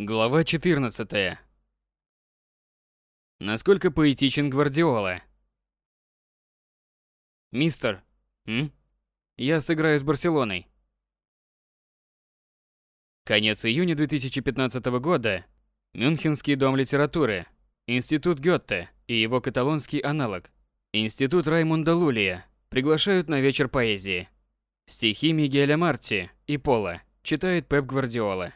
Глава 14. Насколько поэтичен Гвардиола? Мистер, м? Я сыграю с Барселоной. Конец июня 2015 года. Мюнхенский дом литературы, Институт Гёте и его каталонский аналог, Институт Раймунда Лулия, приглашают на вечер поэзии. Стихи Мигеля Марти и Пола читает Пеп Гвардиола.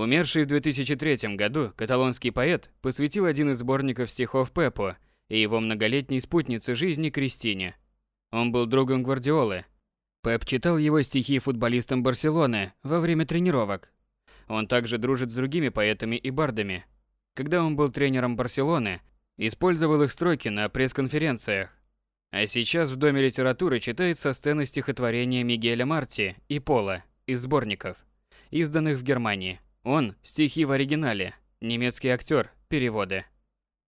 Умерший в 2003 году каталонский поэт посвятил один из сборников стихов Пепу и его многолетней спутнице жизни Кристине. Он был другом Гвардиолы. Пеп читал его стихи футболистам Барселоны во время тренировок. Он также дружит с другими поэтами и бардами. Когда он был тренером Барселоны, использовал их строки на пресс-конференциях. А сейчас в Доме литературы читает со сцены стихотворения Мигеля Марти и Пола из сборников, изданных в Германии. Он – стихи в оригинале, немецкий актер, переводы.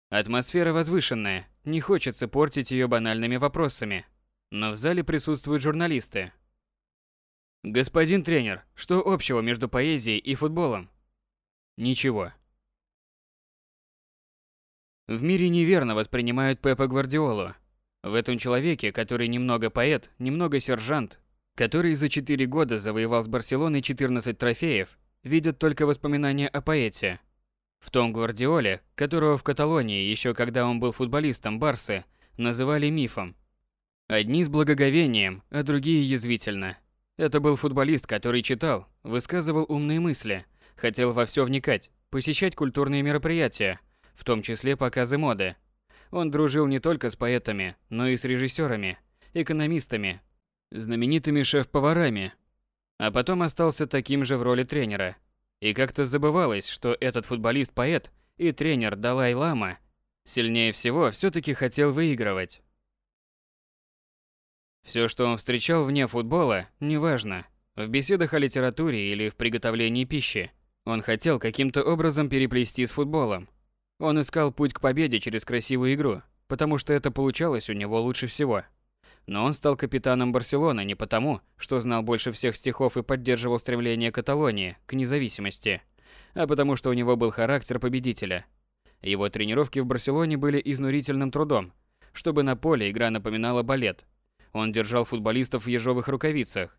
Атмосфера возвышенная, не хочется портить ее банальными вопросами. Но в зале присутствуют журналисты. Господин тренер, что общего между поэзией и футболом? Ничего. В мире неверно воспринимают Пепа Гвардиолу. В этом человеке, который немного поэт, немного сержант, который за 4 года завоевал с Барселоной 14 трофеев, видят только воспоминания о поэте. В том Гвардиоле, которого в Каталонии, еще когда он был футболистом Барсы, называли мифом. Одни с благоговением, а другие язвительно. Это был футболист, который читал, высказывал умные мысли, хотел во все вникать, посещать культурные мероприятия, в том числе показы моды. Он дружил не только с поэтами, но и с режиссерами, экономистами, знаменитыми шеф-поварами, а потом остался таким же в роли тренера. И как-то забывалось, что этот футболист-поэт и тренер Далай-Лама сильнее всего все-таки хотел выигрывать. Все, что он встречал вне футбола, неважно, в беседах о литературе или в приготовлении пищи, он хотел каким-то образом переплести с футболом. Он искал путь к победе через красивую игру, потому что это получалось у него лучше всего. Но он стал капитаном Барселоны не потому, что знал больше всех стихов и поддерживал стремление Каталонии к независимости, а потому что у него был характер победителя. Его тренировки в Барселоне были изнурительным трудом. Чтобы на поле игра напоминала балет. Он держал футболистов в ежовых рукавицах.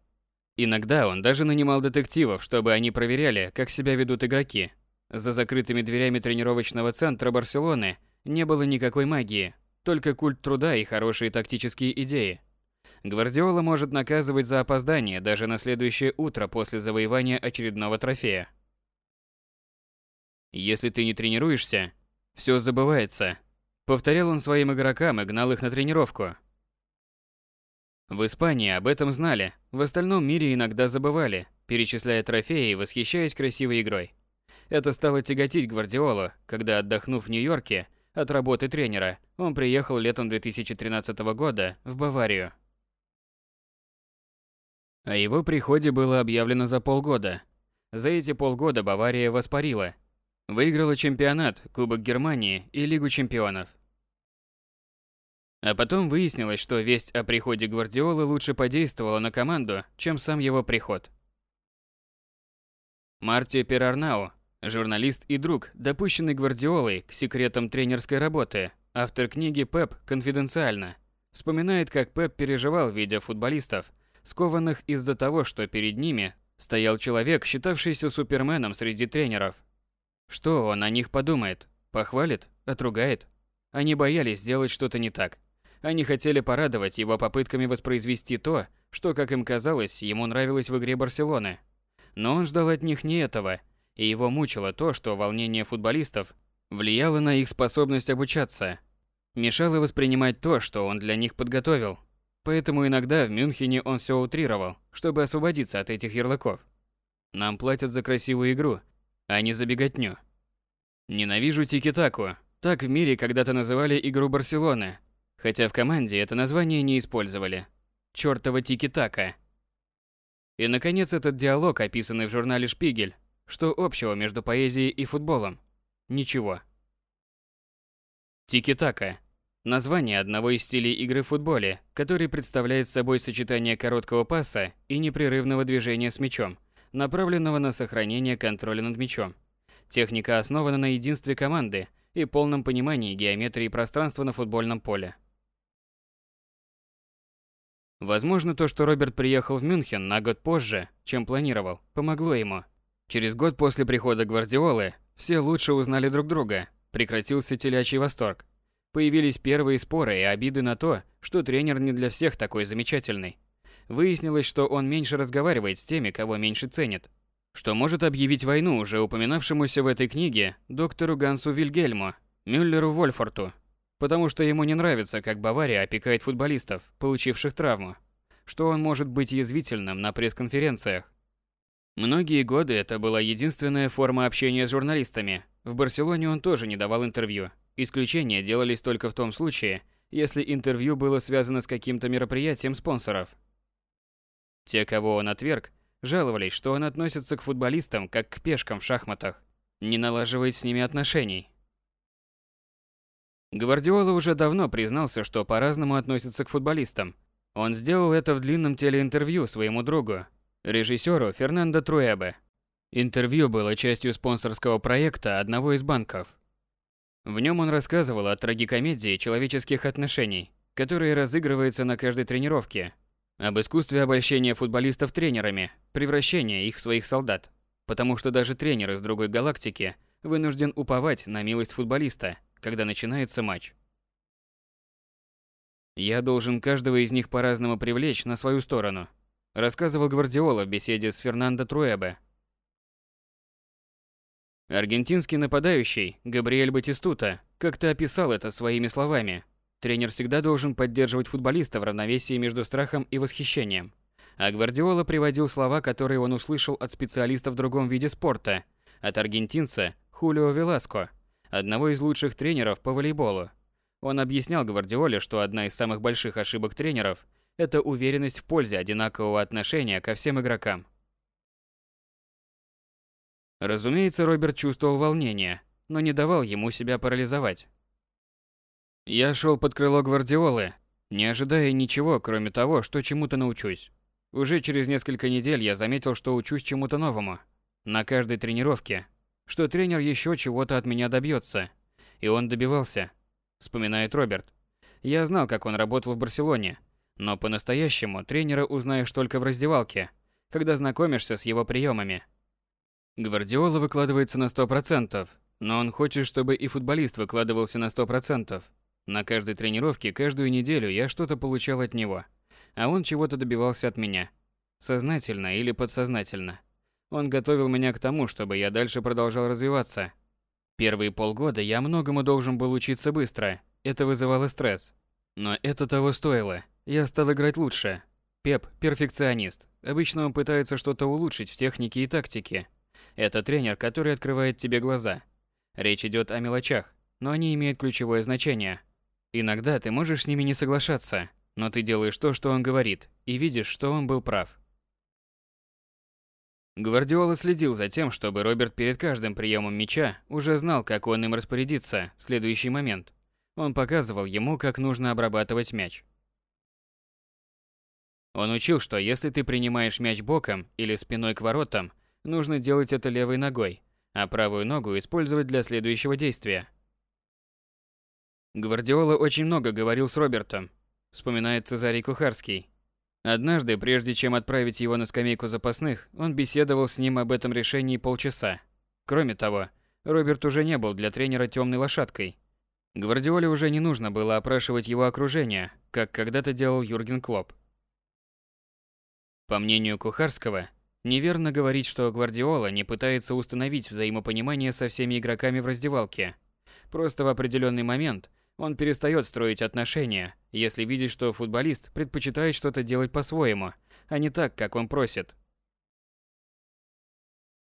Иногда он даже нанимал детективов, чтобы они проверяли, как себя ведут игроки. За закрытыми дверями тренировочного центра Барселоны не было никакой магии, только культ труда и хорошие тактические идеи. Гвардиола может наказывать за опоздание даже на следующее утро после завоевания очередного трофея. Если ты не тренируешься, все забывается. Повторял он своим игрокам и гнал их на тренировку. В Испании об этом знали, в остальном мире иногда забывали, перечисляя трофеи и восхищаясь красивой игрой. Это стало тяготить Гвардиолу, когда, отдохнув в Нью-Йорке, от работы тренера, он приехал летом 2013 года в Баварию. О его приходе было объявлено за полгода. За эти полгода Бавария воспарила. Выиграла чемпионат, Кубок Германии и Лигу чемпионов. А потом выяснилось, что весть о приходе Гвардиолы лучше подействовала на команду, чем сам его приход. Марти Перарнау, Журналист и друг, допущенный Гвардиолой к секретам тренерской работы, автор книги «Пеп. Конфиденциально», вспоминает, как Пеп переживал, видя футболистов, скованных из-за того, что перед ними стоял человек, считавшийся суперменом среди тренеров. Что он о них подумает? Похвалит? Отругает? Они боялись сделать что-то не так. Они хотели порадовать его попытками воспроизвести то, что, как им казалось, ему нравилось в игре Барселоны. Но он ждал от них не этого – и его мучило то, что волнение футболистов влияло на их способность обучаться, мешало воспринимать то, что он для них подготовил. Поэтому иногда в Мюнхене он все утрировал, чтобы освободиться от этих ярлыков. Нам платят за красивую игру, а не за беготню. Ненавижу тики-таку. Так в мире когда-то называли игру Барселоны, хотя в команде это название не использовали. Чёртова тики-така. И наконец этот диалог, описанный в журнале «Шпигель», что общего между поэзией и футболом? Ничего. Тики-така. Название одного из стилей игры в футболе, который представляет собой сочетание короткого паса и непрерывного движения с мячом, направленного на сохранение контроля над мячом. Техника основана на единстве команды и полном понимании геометрии пространства на футбольном поле. Возможно, то, что Роберт приехал в Мюнхен на год позже, чем планировал, помогло ему. Через год после прихода Гвардиолы все лучше узнали друг друга, прекратился телячий восторг. Появились первые споры и обиды на то, что тренер не для всех такой замечательный. Выяснилось, что он меньше разговаривает с теми, кого меньше ценит. Что может объявить войну уже упоминавшемуся в этой книге доктору Гансу Вильгельму, Мюллеру Вольфорту, потому что ему не нравится, как Бавария опекает футболистов, получивших травму, что он может быть язвительным на пресс-конференциях. Многие годы это была единственная форма общения с журналистами. В Барселоне он тоже не давал интервью. Исключения делались только в том случае, если интервью было связано с каким-то мероприятием спонсоров. Те, кого он отверг, жаловались, что он относится к футболистам как к пешкам в шахматах, не налаживает с ними отношений. Гвардиола уже давно признался, что по-разному относится к футболистам. Он сделал это в длинном телеинтервью своему другу, режиссеру Фернандо Труэбе. Интервью было частью спонсорского проекта одного из банков. В нем он рассказывал о трагикомедии человеческих отношений, которые разыгрываются на каждой тренировке, об искусстве обольщения футболистов тренерами, превращения их в своих солдат, потому что даже тренер из другой галактики вынужден уповать на милость футболиста – когда начинается матч. Я должен каждого из них по-разному привлечь на свою сторону, рассказывал Гвардиола в беседе с Фернандо Труэбе. Аргентинский нападающий Габриэль Батистута как-то описал это своими словами. Тренер всегда должен поддерживать футболиста в равновесии между страхом и восхищением. А Гвардиола приводил слова, которые он услышал от специалиста в другом виде спорта, от аргентинца Хулио Веласко – одного из лучших тренеров по волейболу. Он объяснял Гвардиоле, что одна из самых больших ошибок тренеров – это уверенность в пользе одинакового отношения ко всем игрокам. Разумеется, Роберт чувствовал волнение, но не давал ему себя парализовать. Я шел под крыло Гвардиолы, не ожидая ничего, кроме того, что чему-то научусь. Уже через несколько недель я заметил, что учусь чему-то новому. На каждой тренировке что тренер еще чего-то от меня добьется. И он добивался, вспоминает Роберт. Я знал, как он работал в Барселоне, но по-настоящему тренера узнаешь только в раздевалке, когда знакомишься с его приемами. Гвардиола выкладывается на 100%, но он хочет, чтобы и футболист выкладывался на 100%. На каждой тренировке каждую неделю я что-то получал от него, а он чего-то добивался от меня. Сознательно или подсознательно. Он готовил меня к тому, чтобы я дальше продолжал развиваться. Первые полгода я многому должен был учиться быстро. Это вызывало стресс. Но это того стоило. Я стал играть лучше. Пеп – перфекционист. Обычно он пытается что-то улучшить в технике и тактике. Это тренер, который открывает тебе глаза. Речь идет о мелочах, но они имеют ключевое значение. Иногда ты можешь с ними не соглашаться, но ты делаешь то, что он говорит, и видишь, что он был прав. Гвардиола следил за тем, чтобы Роберт перед каждым приемом мяча уже знал, как он им распорядится в следующий момент. Он показывал ему, как нужно обрабатывать мяч. Он учил, что если ты принимаешь мяч боком или спиной к воротам, нужно делать это левой ногой, а правую ногу использовать для следующего действия. Гвардиола очень много говорил с Робертом, вспоминает Цезарий Кухарский. Однажды, прежде чем отправить его на скамейку запасных, он беседовал с ним об этом решении полчаса. Кроме того, Роберт уже не был для тренера темной лошадкой. Гвардиоле уже не нужно было опрашивать его окружение, как когда-то делал Юрген Клоп. По мнению Кухарского, неверно говорить, что Гвардиола не пытается установить взаимопонимание со всеми игроками в раздевалке. Просто в определенный момент – он перестает строить отношения, если видит, что футболист предпочитает что-то делать по-своему, а не так, как он просит.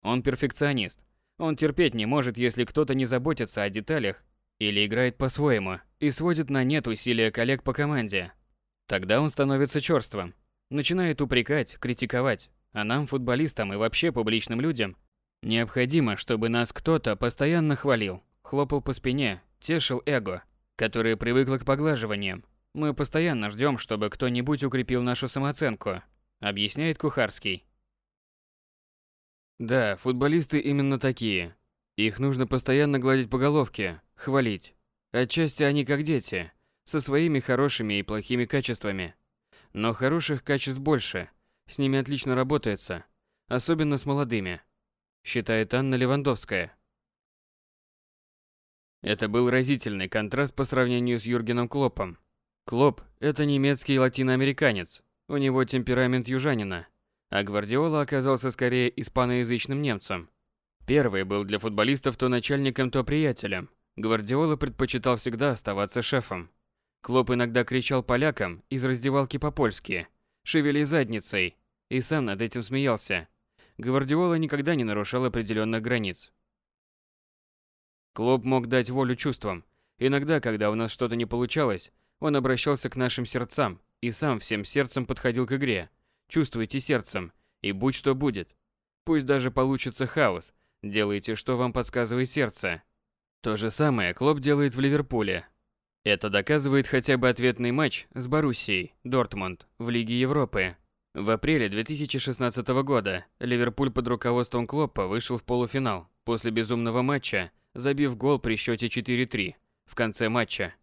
Он перфекционист. Он терпеть не может, если кто-то не заботится о деталях или играет по-своему и сводит на нет усилия коллег по команде. Тогда он становится черством, начинает упрекать, критиковать. А нам, футболистам и вообще публичным людям, необходимо, чтобы нас кто-то постоянно хвалил, хлопал по спине, тешил эго, которая привыкла к поглаживаниям. Мы постоянно ждем, чтобы кто-нибудь укрепил нашу самооценку, объясняет Кухарский. Да, футболисты именно такие. Их нужно постоянно гладить по головке, хвалить. Отчасти они как дети, со своими хорошими и плохими качествами. Но хороших качеств больше, с ними отлично работается, особенно с молодыми, считает Анна Левандовская. Это был разительный контраст по сравнению с Юргеном Клопом. Клоп – это немецкий латиноамериканец, у него темперамент южанина, а Гвардиола оказался скорее испаноязычным немцем. Первый был для футболистов то начальником, то приятелем. Гвардиола предпочитал всегда оставаться шефом. Клоп иногда кричал полякам из раздевалки по-польски «Шевели задницей!» и сам над этим смеялся. Гвардиола никогда не нарушал определенных границ. Клоп мог дать волю чувствам. Иногда, когда у нас что-то не получалось, он обращался к нашим сердцам и сам всем сердцем подходил к игре. Чувствуйте сердцем, и будь что будет. Пусть даже получится хаос, делайте, что вам подсказывает сердце. То же самое Клоп делает в Ливерпуле. Это доказывает хотя бы ответный матч с Боруссией, Дортмунд, в Лиге Европы. В апреле 2016 года Ливерпуль под руководством Клоппа вышел в полуфинал после безумного матча забив гол при счете 4-3 в конце матча.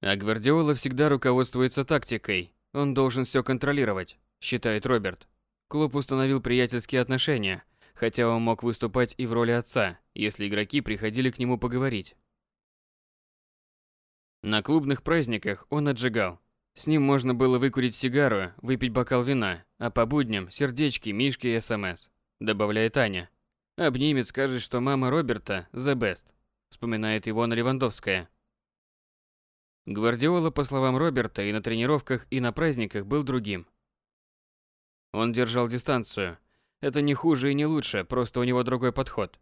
А Гвардиола всегда руководствуется тактикой. Он должен все контролировать, считает Роберт. Клуб установил приятельские отношения, хотя он мог выступать и в роли отца, если игроки приходили к нему поговорить. На клубных праздниках он отжигал. С ним можно было выкурить сигару, выпить бокал вина, а по будням сердечки, мишки и СМС, добавляет Аня. Обнимет, скажет, что мама Роберта the best вспоминает Ивона Левандовская. Гвардиола, по словам Роберта, и на тренировках, и на праздниках был другим. Он держал дистанцию. Это не хуже и не лучше, просто у него другой подход.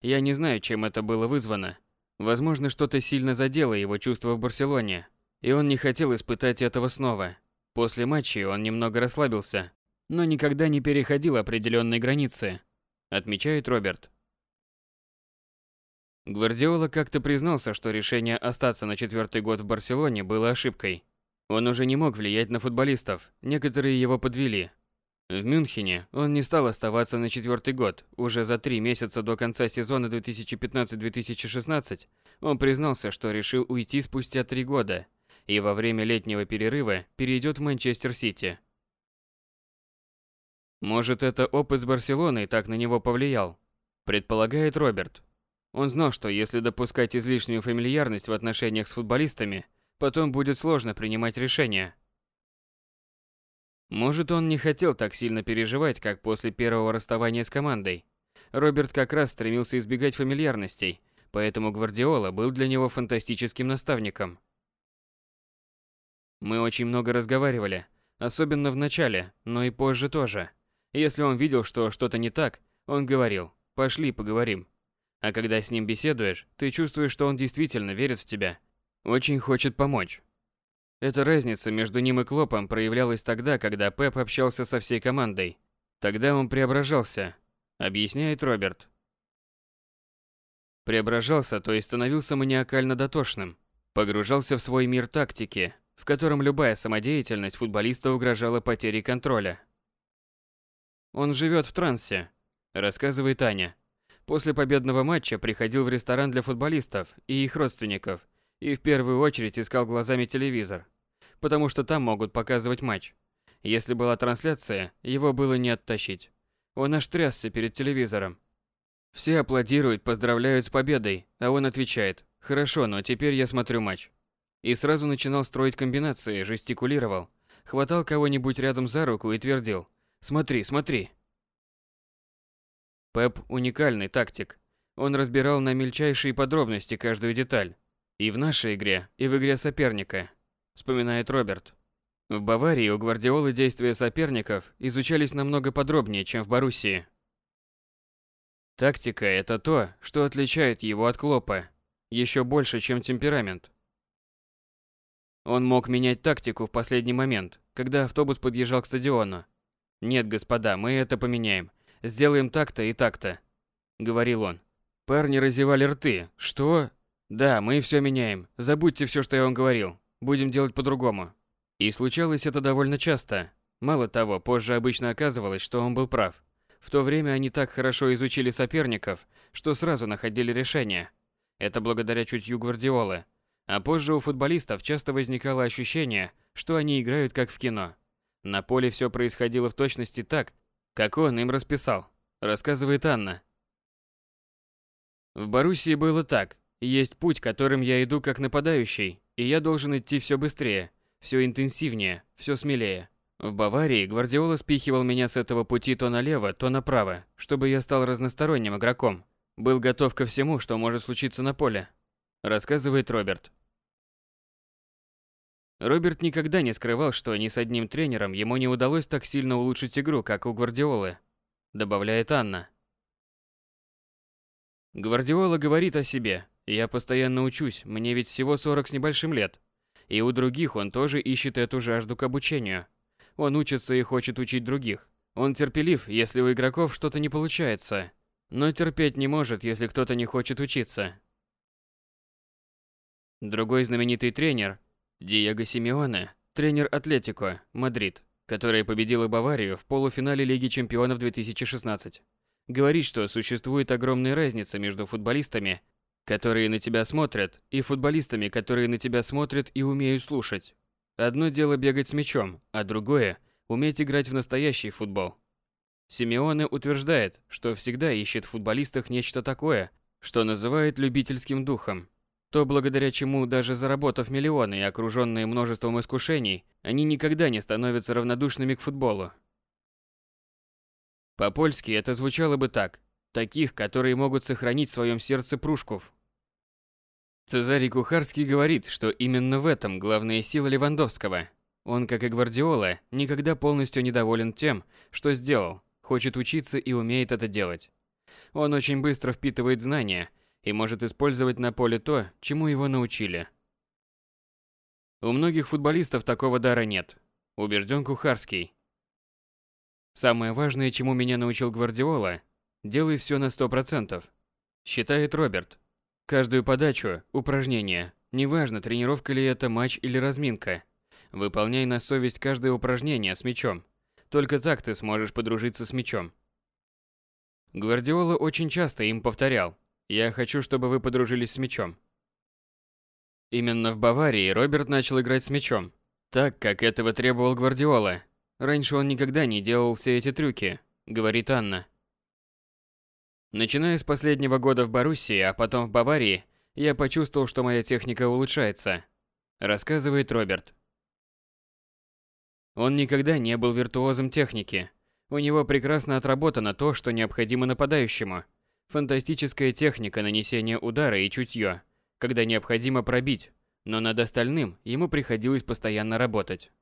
Я не знаю, чем это было вызвано. Возможно, что-то сильно задело его чувства в Барселоне, и он не хотел испытать этого снова. После матча он немного расслабился, но никогда не переходил определенные границы, отмечает Роберт. Гвардиола как-то признался, что решение остаться на четвертый год в Барселоне было ошибкой. Он уже не мог влиять на футболистов, некоторые его подвели. В Мюнхене он не стал оставаться на четвертый год. Уже за три месяца до конца сезона 2015-2016 он признался, что решил уйти спустя три года и во время летнего перерыва перейдет в Манчестер Сити. Может, это опыт с Барселоной так на него повлиял, предполагает Роберт. Он знал, что если допускать излишнюю фамильярность в отношениях с футболистами, потом будет сложно принимать решения. Может, он не хотел так сильно переживать, как после первого расставания с командой. Роберт как раз стремился избегать фамильярностей, поэтому Гвардиола был для него фантастическим наставником. Мы очень много разговаривали, особенно в начале, но и позже тоже. Если он видел, что что-то не так, он говорил «пошли поговорим». А когда с ним беседуешь, ты чувствуешь, что он действительно верит в тебя. Очень хочет помочь. Эта разница между ним и Клопом проявлялась тогда, когда Пеп общался со всей командой. Тогда он преображался, объясняет Роберт. Преображался, то есть становился маниакально дотошным. Погружался в свой мир тактики, в котором любая самодеятельность футболиста угрожала потерей контроля. Он живет в трансе, рассказывает Аня. После победного матча приходил в ресторан для футболистов и их родственников и в первую очередь искал глазами телевизор, потому что там могут показывать матч. Если была трансляция, его было не оттащить. Он аж трясся перед телевизором. Все аплодируют, поздравляют с победой, а он отвечает «Хорошо, но теперь я смотрю матч». И сразу начинал строить комбинации, жестикулировал, хватал кого-нибудь рядом за руку и твердил «Смотри, смотри, Пеп – уникальный тактик. Он разбирал на мельчайшие подробности каждую деталь. И в нашей игре, и в игре соперника, вспоминает Роберт. В Баварии у Гвардиолы действия соперников изучались намного подробнее, чем в Боруссии. Тактика – это то, что отличает его от Клопа, еще больше, чем темперамент. Он мог менять тактику в последний момент, когда автобус подъезжал к стадиону. Нет, господа, мы это поменяем. Сделаем так-то и так-то», — говорил он. Парни разевали рты. «Что?» «Да, мы все меняем. Забудьте все, что я вам говорил. Будем делать по-другому». И случалось это довольно часто. Мало того, позже обычно оказывалось, что он был прав. В то время они так хорошо изучили соперников, что сразу находили решение. Это благодаря чутью Гвардиолы. А позже у футболистов часто возникало ощущение, что они играют как в кино. На поле все происходило в точности так, как он им расписал, рассказывает Анна. В Боруссии было так. Есть путь, которым я иду как нападающий, и я должен идти все быстрее, все интенсивнее, все смелее. В Баварии Гвардиола спихивал меня с этого пути то налево, то направо, чтобы я стал разносторонним игроком. Был готов ко всему, что может случиться на поле, рассказывает Роберт. Роберт никогда не скрывал, что ни с одним тренером ему не удалось так сильно улучшить игру, как у Гвардиолы, добавляет Анна. Гвардиола говорит о себе. Я постоянно учусь, мне ведь всего 40 с небольшим лет. И у других он тоже ищет эту жажду к обучению. Он учится и хочет учить других. Он терпелив, если у игроков что-то не получается, но терпеть не может, если кто-то не хочет учиться. Другой знаменитый тренер Диего Симеоне, тренер Атлетико, Мадрид, которая победила Баварию в полуфинале Лиги чемпионов 2016, говорит, что существует огромная разница между футболистами, которые на тебя смотрят, и футболистами, которые на тебя смотрят и умеют слушать. Одно дело бегать с мячом, а другое – уметь играть в настоящий футбол. Симеоне утверждает, что всегда ищет в футболистах нечто такое, что называет любительским духом. То, благодаря чему, даже заработав миллионы и окруженные множеством искушений, они никогда не становятся равнодушными к футболу. По-польски это звучало бы так. Таких, которые могут сохранить в своем сердце Прушков. Цезарий Кухарский говорит, что именно в этом главная сила Левандовского. Он, как и Гвардиола, никогда полностью недоволен тем, что сделал, хочет учиться и умеет это делать. Он очень быстро впитывает знания и может использовать на поле то, чему его научили. У многих футболистов такого дара нет, убежден Кухарский. Самое важное, чему меня научил Гвардиола, делай все на 100%, считает Роберт. Каждую подачу, упражнение, неважно, тренировка ли это матч или разминка, выполняй на совесть каждое упражнение с мячом. Только так ты сможешь подружиться с мячом. Гвардиола очень часто им повторял: "Я хочу, чтобы вы подружились с мячом". Именно в Баварии Роберт начал играть с мячом, так как этого требовал Гвардиола. Раньше он никогда не делал все эти трюки, говорит Анна. Начиная с последнего года в Боруссии, а потом в Баварии, я почувствовал, что моя техника улучшается, рассказывает Роберт. Он никогда не был виртуозом техники. У него прекрасно отработано то, что необходимо нападающему. Фантастическая техника нанесения удара и чутье, когда необходимо пробить, но над остальным ему приходилось постоянно работать.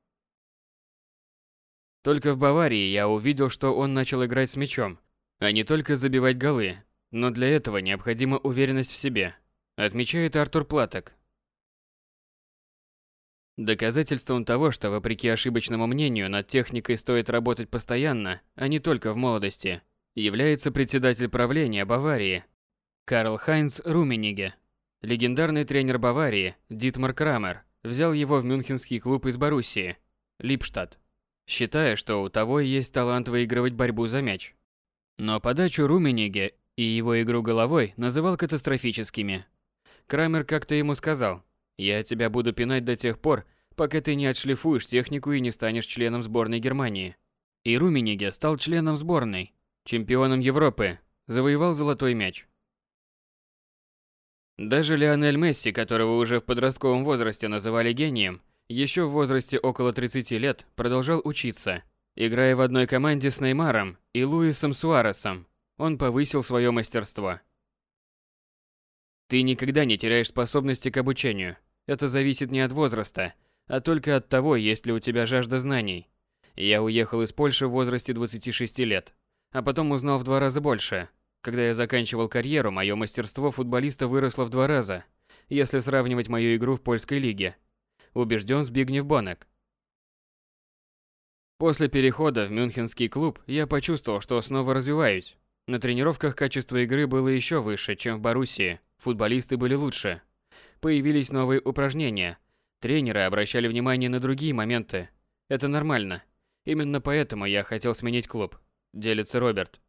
Только в Баварии я увидел, что он начал играть с мячом, а не только забивать голы. Но для этого необходима уверенность в себе, отмечает Артур Платок. Доказательством того, что вопреки ошибочному мнению над техникой стоит работать постоянно, а не только в молодости, является председатель правления Баварии Карл Хайнц Румениге. Легендарный тренер Баварии Дитмар Крамер взял его в мюнхенский клуб из Боруссии, Липштадт, считая, что у того есть талант выигрывать борьбу за мяч. Но подачу Румениге и его игру головой называл катастрофическими. Крамер как-то ему сказал, «Я тебя буду пинать до тех пор, пока ты не отшлифуешь технику и не станешь членом сборной Германии». И Румениге стал членом сборной, чемпионом Европы, завоевал золотой мяч. Даже Лионель Месси, которого уже в подростковом возрасте называли гением, еще в возрасте около 30 лет продолжал учиться – Играя в одной команде с Неймаром и Луисом Суаресом, он повысил свое мастерство. Ты никогда не теряешь способности к обучению. Это зависит не от возраста, а только от того, есть ли у тебя жажда знаний. Я уехал из Польши в возрасте 26 лет, а потом узнал в два раза больше. Когда я заканчивал карьеру, мое мастерство футболиста выросло в два раза, если сравнивать мою игру в польской лиге. Убежден Збигнев Бонек. После перехода в мюнхенский клуб я почувствовал, что снова развиваюсь. На тренировках качество игры было еще выше, чем в Боруссии. Футболисты были лучше. Появились новые упражнения. Тренеры обращали внимание на другие моменты. Это нормально. Именно поэтому я хотел сменить клуб. Делится Роберт.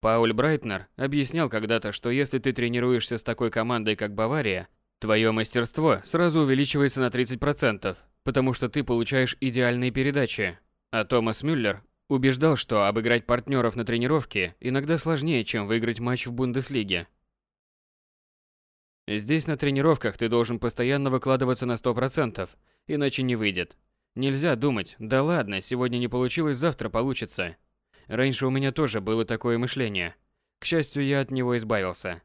Пауль Брайтнер объяснял когда-то, что если ты тренируешься с такой командой, как Бавария, твое мастерство сразу увеличивается на 30%, потому что ты получаешь идеальные передачи. А Томас Мюллер убеждал, что обыграть партнеров на тренировке иногда сложнее, чем выиграть матч в Бундеслиге. Здесь на тренировках ты должен постоянно выкладываться на 100%, иначе не выйдет. Нельзя думать, да ладно, сегодня не получилось, завтра получится. Раньше у меня тоже было такое мышление. К счастью, я от него избавился.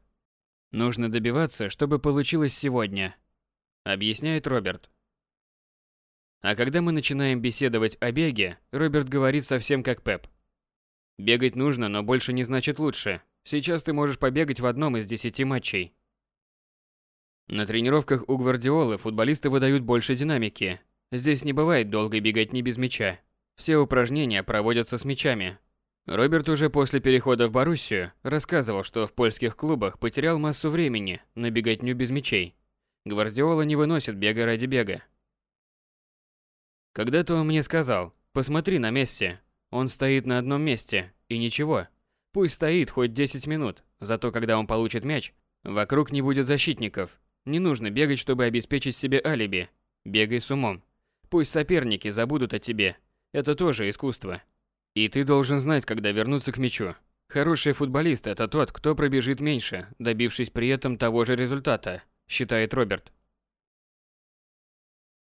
Нужно добиваться, чтобы получилось сегодня, объясняет Роберт. А когда мы начинаем беседовать о беге, Роберт говорит совсем как Пеп. Бегать нужно, но больше не значит лучше. Сейчас ты можешь побегать в одном из десяти матчей. На тренировках у Гвардиолы футболисты выдают больше динамики. Здесь не бывает долгой беготни без мяча. Все упражнения проводятся с мячами, Роберт уже после перехода в Боруссию рассказывал, что в польских клубах потерял массу времени на беготню без мячей. Гвардиола не выносит бега ради бега. Когда-то он мне сказал, посмотри на Месси, он стоит на одном месте, и ничего. Пусть стоит хоть 10 минут, зато когда он получит мяч, вокруг не будет защитников. Не нужно бегать, чтобы обеспечить себе алиби. Бегай с умом. Пусть соперники забудут о тебе. Это тоже искусство. И ты должен знать, когда вернуться к мячу. Хороший футболист – это тот, кто пробежит меньше, добившись при этом того же результата, считает Роберт.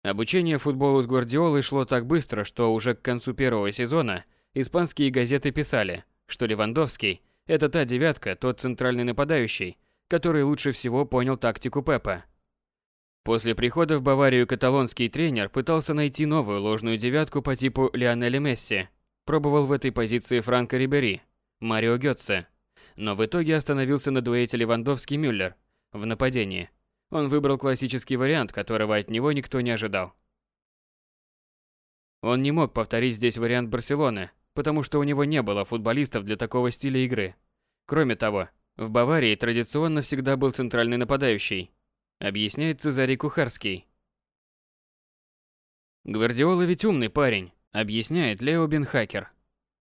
Обучение футболу с Гвардиолой шло так быстро, что уже к концу первого сезона испанские газеты писали, что Левандовский – это та девятка, тот центральный нападающий, который лучше всего понял тактику Пепа. После прихода в Баварию каталонский тренер пытался найти новую ложную девятку по типу Лионеля Месси – Пробовал в этой позиции Франко Рибери, Марио Гетце, но в итоге остановился на дуэте Левандовский-Мюллер в нападении. Он выбрал классический вариант, которого от него никто не ожидал. Он не мог повторить здесь вариант Барселоны, потому что у него не было футболистов для такого стиля игры. Кроме того, в Баварии традиционно всегда был центральный нападающий, объясняет Цезарий Кухарский. Гвардиола ведь умный парень, Объясняет Лео Бенхакер.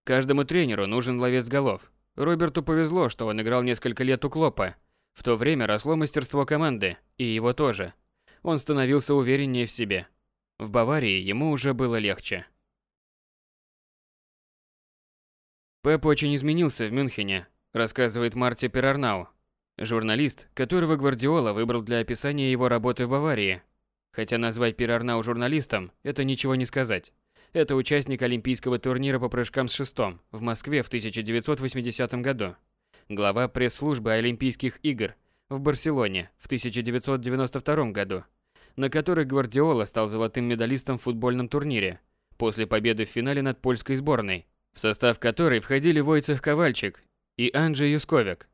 Каждому тренеру нужен ловец голов. Роберту повезло, что он играл несколько лет у Клопа. В то время росло мастерство команды, и его тоже. Он становился увереннее в себе. В Баварии ему уже было легче. Пеп очень изменился в Мюнхене, рассказывает Марти Перарнау, журналист, которого Гвардиола выбрал для описания его работы в Баварии. Хотя назвать Перарнау журналистом – это ничего не сказать. Это участник Олимпийского турнира по прыжкам с шестом в Москве в 1980 году. Глава пресс-службы Олимпийских игр в Барселоне в 1992 году, на которых Гвардиола стал золотым медалистом в футбольном турнире после победы в финале над польской сборной, в состав которой входили Войцех Ковальчик и Анджей Юсковик.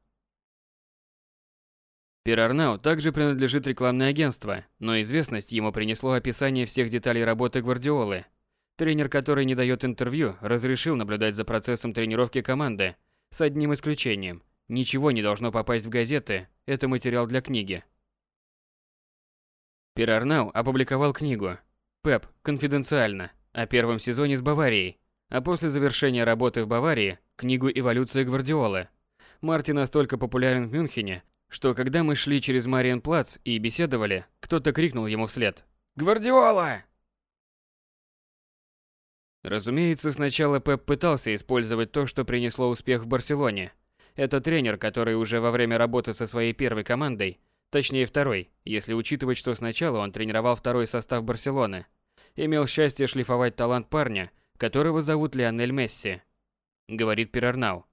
Пирарнау также принадлежит рекламное агентство, но известность ему принесло описание всех деталей работы Гвардиолы – Тренер, который не дает интервью, разрешил наблюдать за процессом тренировки команды, с одним исключением. Ничего не должно попасть в газеты, это материал для книги. Пирарнау опубликовал книгу «Пеп. Конфиденциально» о первом сезоне с Баварией, а после завершения работы в Баварии – книгу «Эволюция Гвардиолы». Марти настолько популярен в Мюнхене, что когда мы шли через Мариенплац и беседовали, кто-то крикнул ему вслед «Гвардиола!» Разумеется, сначала Пеп пытался использовать то, что принесло успех в Барселоне. Это тренер, который уже во время работы со своей первой командой, точнее второй, если учитывать, что сначала он тренировал второй состав Барселоны, имел счастье шлифовать талант парня, которого зовут Лионель Месси, говорит Пирарнау.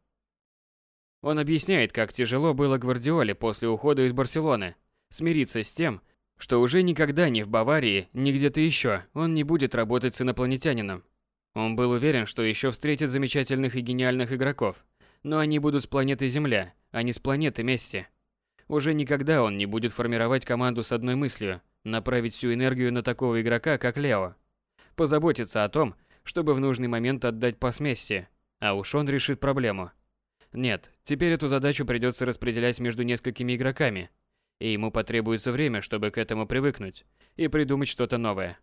Он объясняет, как тяжело было Гвардиоле после ухода из Барселоны смириться с тем, что уже никогда ни в Баварии, ни где-то еще он не будет работать с инопланетянином. Он был уверен, что еще встретит замечательных и гениальных игроков, но они будут с планеты Земля, а не с планеты Месси. Уже никогда он не будет формировать команду с одной мыслью – направить всю энергию на такого игрока, как Лео. Позаботиться о том, чтобы в нужный момент отдать пас Месси, а уж он решит проблему. Нет, теперь эту задачу придется распределять между несколькими игроками, и ему потребуется время, чтобы к этому привыкнуть и придумать что-то новое.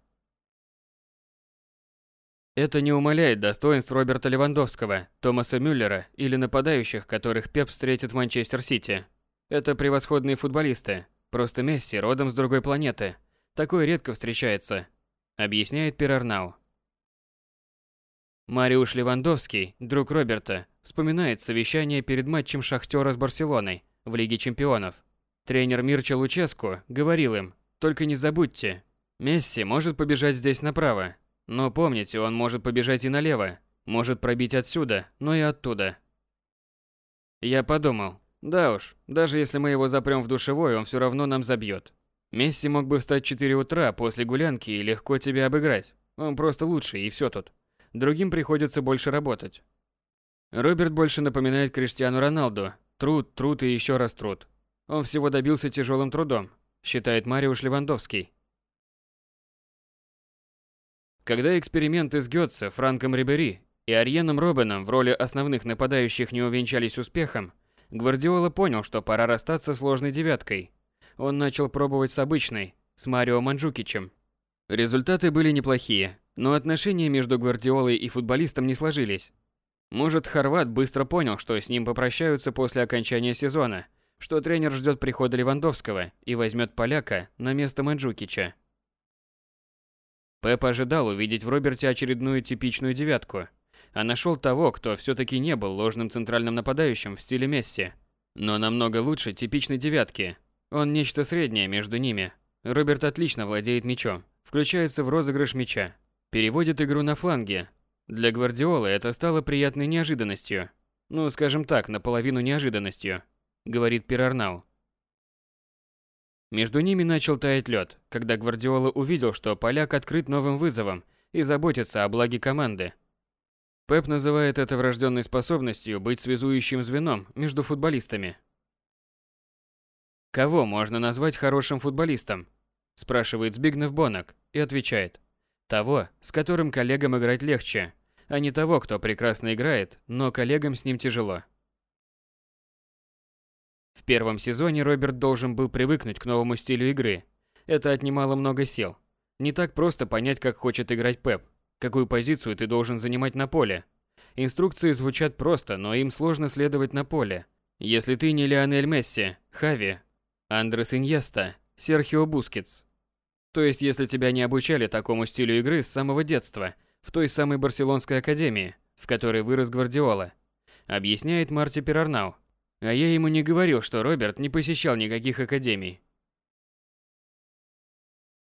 Это не умаляет достоинств Роберта Левандовского, Томаса Мюллера или нападающих, которых Пеп встретит в Манчестер Сити. Это превосходные футболисты. Просто Месси родом с другой планеты. Такое редко встречается, объясняет Пирарнау. Мариуш Левандовский, друг Роберта, вспоминает совещание перед матчем Шахтера с Барселоной в Лиге чемпионов. Тренер Мирча Луческу говорил им, только не забудьте, Месси может побежать здесь направо, но помните, он может побежать и налево, может пробить отсюда, но и оттуда. Я подумал, да уж, даже если мы его запрем в душевой, он все равно нам забьет. Месси мог бы встать в 4 утра после гулянки и легко тебя обыграть. Он просто лучший, и все тут другим приходится больше работать. Роберт больше напоминает Криштиану Роналду. Труд, труд и еще раз труд. Он всего добился тяжелым трудом, считает Мариуш Левандовский. Когда эксперименты с Гетце, Франком Рибери и Арьеном Робеном в роли основных нападающих не увенчались успехом, Гвардиола понял, что пора расстаться с сложной девяткой. Он начал пробовать с обычной, с Марио Манджукичем. Результаты были неплохие, но отношения между Гвардиолой и футболистом не сложились. Может, Хорват быстро понял, что с ним попрощаются после окончания сезона, что тренер ждет прихода Левандовского и возьмет поляка на место Манджукича. Пеп ожидал увидеть в Роберте очередную типичную девятку, а нашел того, кто все-таки не был ложным центральным нападающим в стиле Месси, но намного лучше типичной девятки. Он нечто среднее между ними. Роберт отлично владеет мячом, включается в розыгрыш мяча, переводит игру на фланге. Для Гвардиолы это стало приятной неожиданностью. Ну, скажем так, наполовину неожиданностью, говорит Пирарнау. Между ними начал таять лед, когда Гвардиола увидел, что поляк открыт новым вызовом и заботится о благе команды. Пеп называет это врожденной способностью быть связующим звеном между футболистами. Кого можно назвать хорошим футболистом? спрашивает Збигнев Бонок и отвечает: того, с которым коллегам играть легче, а не того, кто прекрасно играет, но коллегам с ним тяжело. В первом сезоне Роберт должен был привыкнуть к новому стилю игры. Это отнимало много сил. Не так просто понять, как хочет играть Пеп, какую позицию ты должен занимать на поле. Инструкции звучат просто, но им сложно следовать на поле. Если ты не Лионель Месси, Хави, Андрес Иньеста, Серхио Бускетс, то есть, если тебя не обучали такому стилю игры с самого детства, в той самой Барселонской академии, в которой вырос Гвардиола, объясняет Марти Перарнау. А я ему не говорил, что Роберт не посещал никаких академий.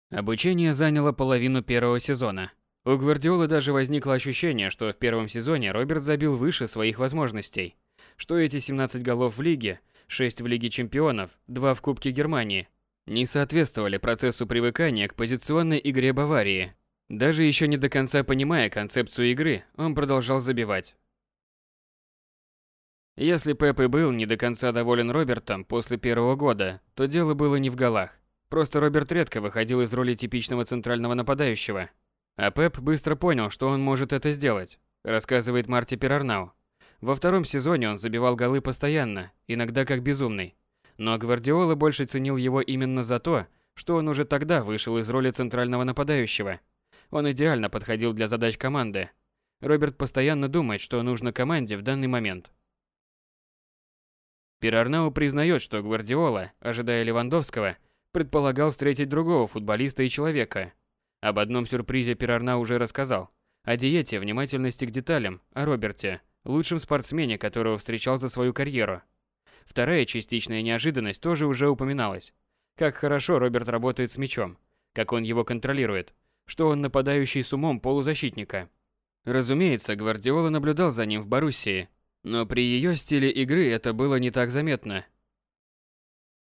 Обучение заняло половину первого сезона. У Гвардиолы даже возникло ощущение, что в первом сезоне Роберт забил выше своих возможностей, что эти 17 голов в лиге, 6 в Лиге чемпионов, 2 в Кубке Германии не соответствовали процессу привыкания к позиционной игре Баварии. Даже еще не до конца понимая концепцию игры, он продолжал забивать. Если Пеп и был не до конца доволен Робертом после первого года, то дело было не в голах. Просто Роберт редко выходил из роли типичного центрального нападающего. А Пеп быстро понял, что он может это сделать, рассказывает Марти Пирарнау. Во втором сезоне он забивал голы постоянно, иногда как безумный. Но Гвардиола больше ценил его именно за то, что он уже тогда вышел из роли центрального нападающего. Он идеально подходил для задач команды. Роберт постоянно думает, что нужно команде в данный момент. Пирарнау признает, что Гвардиола, ожидая Левандовского, предполагал встретить другого футболиста и человека. Об одном сюрпризе Пирарнау уже рассказал. О диете, внимательности к деталям, о Роберте, лучшем спортсмене, которого встречал за свою карьеру – Вторая частичная неожиданность тоже уже упоминалась. Как хорошо Роберт работает с мячом, как он его контролирует, что он нападающий с умом полузащитника. Разумеется, Гвардиола наблюдал за ним в Боруссии, но при ее стиле игры это было не так заметно.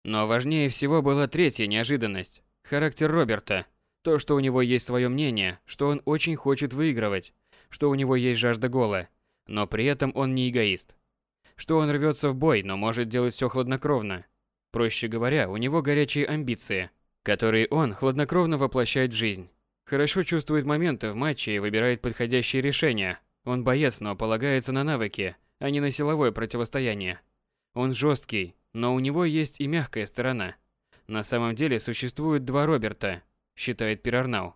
Но важнее всего была третья неожиданность – характер Роберта. То, что у него есть свое мнение, что он очень хочет выигрывать, что у него есть жажда гола, но при этом он не эгоист что он рвется в бой, но может делать все хладнокровно. Проще говоря, у него горячие амбиции, которые он хладнокровно воплощает в жизнь. Хорошо чувствует моменты в матче и выбирает подходящие решения. Он боец, но полагается на навыки, а не на силовое противостояние. Он жесткий, но у него есть и мягкая сторона. На самом деле существует два Роберта, считает Пирарнау.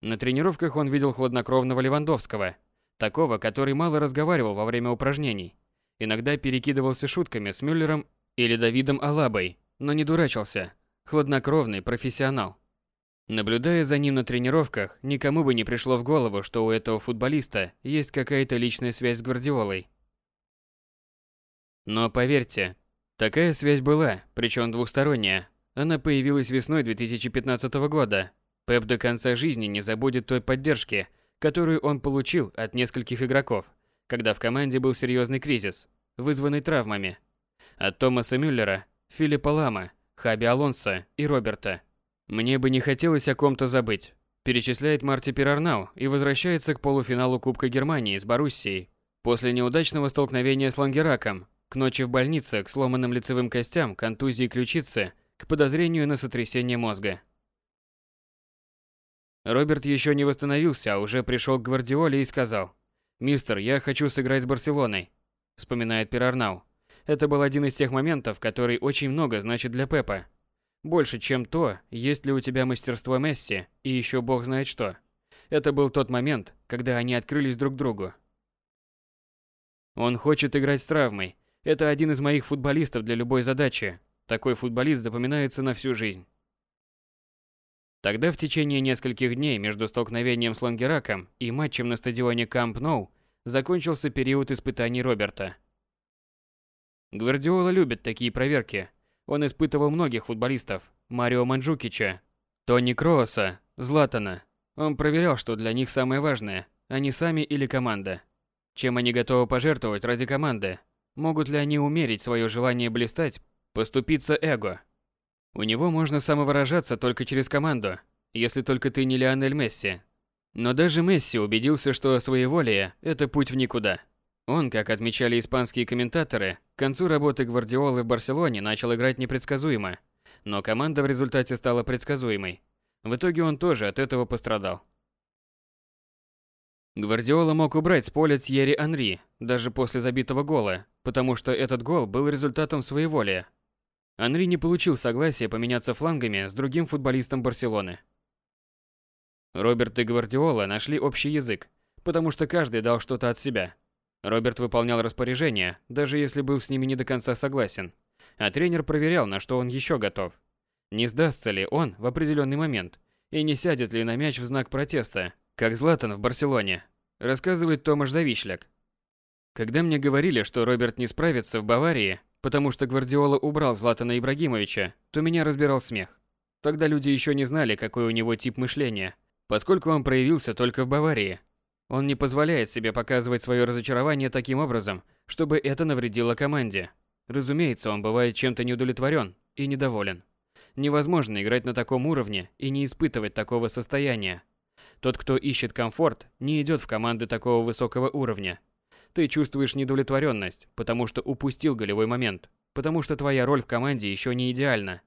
На тренировках он видел хладнокровного Левандовского, такого, который мало разговаривал во время упражнений. Иногда перекидывался шутками с Мюллером или Давидом Алабой, но не дурачился. Хладнокровный профессионал. Наблюдая за ним на тренировках, никому бы не пришло в голову, что у этого футболиста есть какая-то личная связь с Гвардиолой. Но поверьте, такая связь была, причем двухсторонняя. Она появилась весной 2015 года. Пеп до конца жизни не забудет той поддержки, которую он получил от нескольких игроков, когда в команде был серьезный кризис, вызванный травмами. От Томаса Мюллера, Филиппа Лама, Хаби Алонса и Роберта. Мне бы не хотелось о ком-то забыть. Перечисляет Марти Пирарнау и возвращается к полуфиналу Кубка Германии с Боруссией. После неудачного столкновения с Лангераком, к ночи в больнице, к сломанным лицевым костям, контузии ключицы, к подозрению на сотрясение мозга. Роберт еще не восстановился, а уже пришел к Гвардиоле и сказал, «Мистер, я хочу сыграть с Барселоной», – вспоминает Пирарнау. Это был один из тех моментов, который очень много значит для Пепа. Больше, чем то, есть ли у тебя мастерство Месси и еще бог знает что. Это был тот момент, когда они открылись друг другу. Он хочет играть с травмой. Это один из моих футболистов для любой задачи. Такой футболист запоминается на всю жизнь. Тогда в течение нескольких дней между столкновением с Лангераком и матчем на стадионе Камп Ноу закончился период испытаний Роберта. Гвардиола любит такие проверки. Он испытывал многих футболистов. Марио Манджукича, Тони Крооса, Златана. Он проверял, что для них самое важное – они сами или команда. Чем они готовы пожертвовать ради команды? Могут ли они умерить свое желание блистать, поступиться эго? У него можно самовыражаться только через команду, если только ты не Лионель Месси. Но даже Месси убедился, что своеволие – это путь в никуда. Он, как отмечали испанские комментаторы, к концу работы Гвардиолы в Барселоне начал играть непредсказуемо, но команда в результате стала предсказуемой. В итоге он тоже от этого пострадал. Гвардиола мог убрать с поля Тьерри Анри, даже после забитого гола, потому что этот гол был результатом своеволия. Анри не получил согласия поменяться флангами с другим футболистом Барселоны. Роберт и Гвардиола нашли общий язык, потому что каждый дал что-то от себя – Роберт выполнял распоряжения, даже если был с ними не до конца согласен. А тренер проверял, на что он еще готов. Не сдастся ли он в определенный момент и не сядет ли на мяч в знак протеста, как Златан в Барселоне, рассказывает Томаш Завишляк. Когда мне говорили, что Роберт не справится в Баварии, потому что Гвардиола убрал Златана Ибрагимовича, то меня разбирал смех. Тогда люди еще не знали, какой у него тип мышления, поскольку он проявился только в Баварии, он не позволяет себе показывать свое разочарование таким образом, чтобы это навредило команде. Разумеется, он бывает чем-то неудовлетворен и недоволен. Невозможно играть на таком уровне и не испытывать такого состояния. Тот, кто ищет комфорт, не идет в команды такого высокого уровня. Ты чувствуешь недовлетворенность, потому что упустил голевой момент, потому что твоя роль в команде еще не идеальна.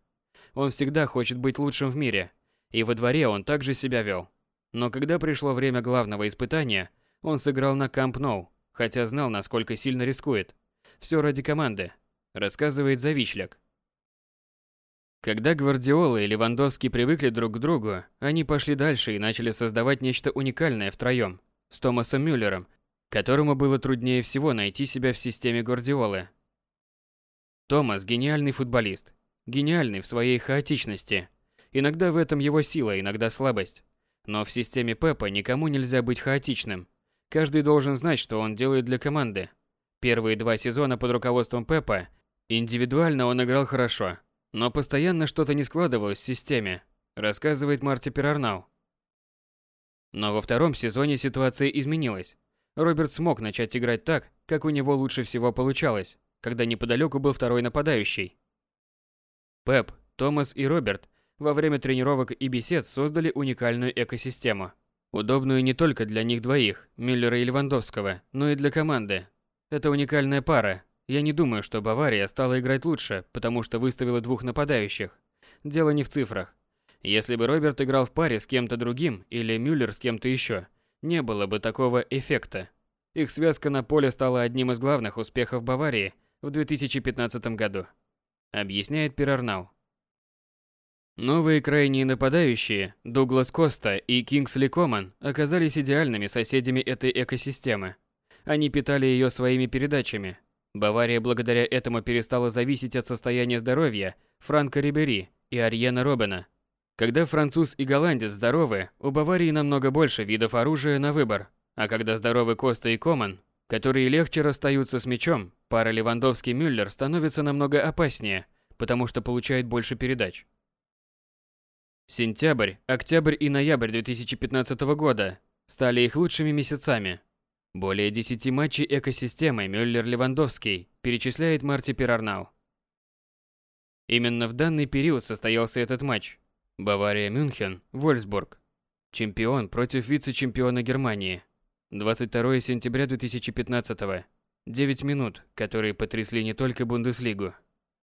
Он всегда хочет быть лучшим в мире, и во дворе он также себя вел. Но когда пришло время главного испытания, он сыграл на Камп Ноу, хотя знал, насколько сильно рискует. Все ради команды, рассказывает Завичляк. Когда Гвардиола и Левандовский привыкли друг к другу, они пошли дальше и начали создавать нечто уникальное втроем, с Томасом Мюллером, которому было труднее всего найти себя в системе Гвардиолы. Томас – гениальный футболист, гениальный в своей хаотичности. Иногда в этом его сила, иногда слабость. Но в системе Пепа никому нельзя быть хаотичным. Каждый должен знать, что он делает для команды. Первые два сезона под руководством Пепа индивидуально он играл хорошо, но постоянно что-то не складывалось в системе, рассказывает Марти Пирарнау. Но во втором сезоне ситуация изменилась. Роберт смог начать играть так, как у него лучше всего получалось, когда неподалеку был второй нападающий. Пеп, Томас и Роберт во время тренировок и бесед создали уникальную экосистему. Удобную не только для них двоих, Мюллера и Левандовского, но и для команды. Это уникальная пара. Я не думаю, что Бавария стала играть лучше, потому что выставила двух нападающих. Дело не в цифрах. Если бы Роберт играл в паре с кем-то другим или Мюллер с кем-то еще, не было бы такого эффекта. Их связка на поле стала одним из главных успехов Баварии в 2015 году, объясняет Пирарнау. Новые крайние нападающие, Дуглас Коста и Кингсли Коман, оказались идеальными соседями этой экосистемы. Они питали ее своими передачами. Бавария благодаря этому перестала зависеть от состояния здоровья Франка Рибери и Арьена Робена. Когда француз и голландец здоровы, у Баварии намного больше видов оружия на выбор. А когда здоровы Коста и Коман, которые легче расстаются с мячом, пара Левандовский-Мюллер становится намного опаснее, потому что получает больше передач. Сентябрь, октябрь и ноябрь 2015 года стали их лучшими месяцами. Более 10 матчей экосистемы Мюллер-Левандовский перечисляет Марти Пирарнау. Именно в данный период состоялся этот матч. Бавария-Мюнхен, Вольсбург. Чемпион против вице-чемпиона Германии. 22 сентября 2015 9 минут, которые потрясли не только Бундеслигу.